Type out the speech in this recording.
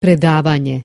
predavanje.